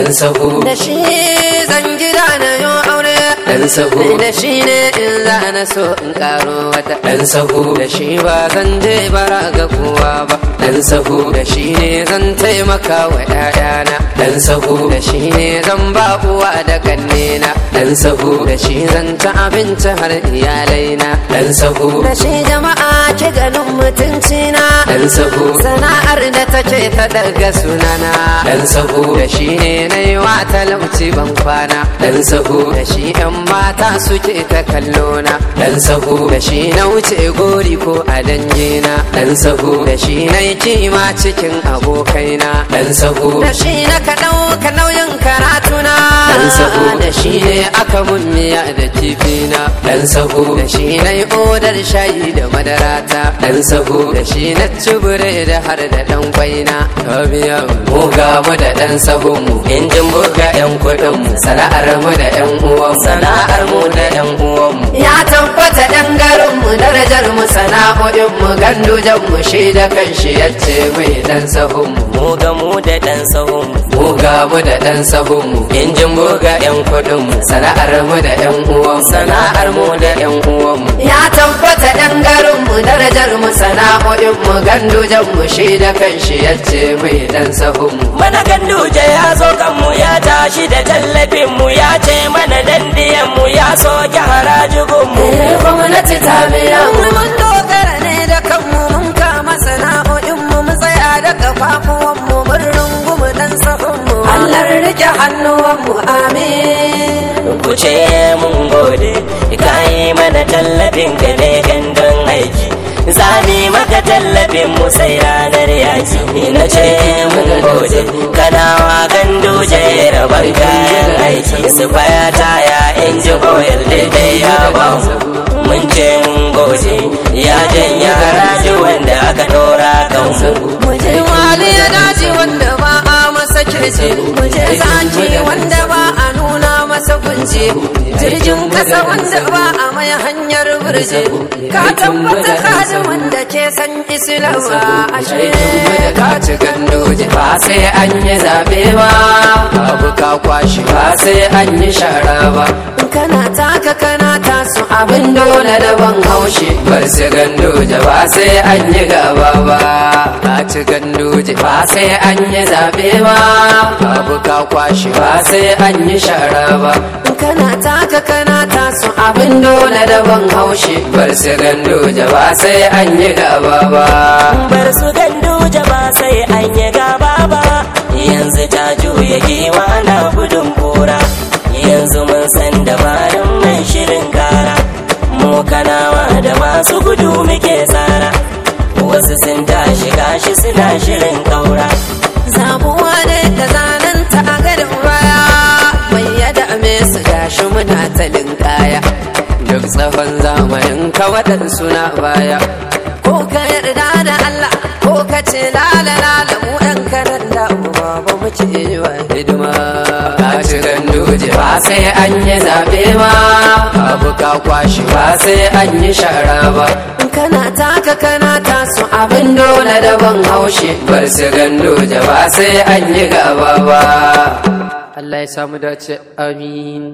dan sahu da shi dan sahu. Da shi ne in za na so in karo wata. Dan sahu. Da shi ba zan je bara ga kowa ba. Dan sahu. Da shi ne zan taimaka wa ‘ya'yana dan sahu. Da shi ne zan ba uwa da kannena dan sahu. Da shi zan ta abinci har iyalaina. Dan sahu. Da shi jama'a ke ganin mutuncina. Dan sahu. Sana'ar da take ta daga sunana. Dan sahu. Da shi ne na yi wa talauci ban kwana. Dan sahu. Da shi ‘yan mata suke ta kallona dan sahu da shi na wuce gori ko a dangina dan sahu da shi na kima cikin abokaina dan sahu da shi na ka ɗauka nauyin karatuna Dan sahu. da shi ne aka mun miya da kifina dan sahu da shi na odar shayi da madarata dan sahu da shi na cibire da har da ɗan kwaina biya mu ga mu da dan sahun mu. Injin buga yan kuɗin mu sana'ar mu da yan uwan sana'ar mu da yan uwan mu. Ya tabbata darajar mu sana'o'in mu gandujan mu shi da kanshi ya ce mai dan sahun mu. Mu ga mu da dan sahun mu. Mu ga mu da dan sahun mu. Injin buga yan kuɗin mu. Sana'ar mu da yan uwan mu. Sana'ar mu da yan uwan mu. Ya tabbata ɗan garinmu darajar mu sana'o'in mu. Gandujan mu shi da kanshi ya ce mai dan sahun mu. Mana ganduje ya zo kanmu ya tashi da tallafin mu. Ya ce mana dandiyan mu ya soke harajugun mu. Gwamnati ta biya mu. Allah riƙe hannuwan mu amin. Ku ce mun gode ka yi mana tallafin ka ne gandun aiki. Zami maka tallafin mu sai ranar yaki. Na ce mun gode kanawa gandu je rabar kayan aiki. Su faya taya inji oil daidai ya ba mu. Mun ce mun gode ya zaki wanda ba a nuna masa kunce jirgin kasa wanda ba a mai hanyar birje ka tabbata kaji wanda ke san islama ashe. Ka ci gandoji ba sai an yi zaɓe ba. Babu ka kwashi ba sai an yi shara ba. Kana taka kana taso abin dole da ban haushi. Bar su gandoji ba sai an yi gaba ba. Ka ci gandoji ba sai an yi zaɓe ba. Babu ka kwashi ba sai an yi shara ba. Kana taka kana taso abin dole da ban haushi. Bar su gandoji ba sai an yi gaba ba. Bar su gandoji ba sai an yi gaba ba. Yanzu ta juya giwa na gudun gashi suna shirin kaura zabuwa ne da zanen ta a gadon baya mai yada me su gashi muna ta linkaya duk tsawon zamanin ka waɗansu na baya. Ko ka yarda da Allah ko ka ce lala lala mu ɗan kanan da uba ba mu ce wa hidima. Ka ci gandoji ba sai an yi zaɓe ba. Babu ka kwashi ba sai an yi shara ba. Kana taka kana taso abin dole da ban haushi. Bar su gandoji ba sai an yi gaba ba. Allah ya samu dace amin.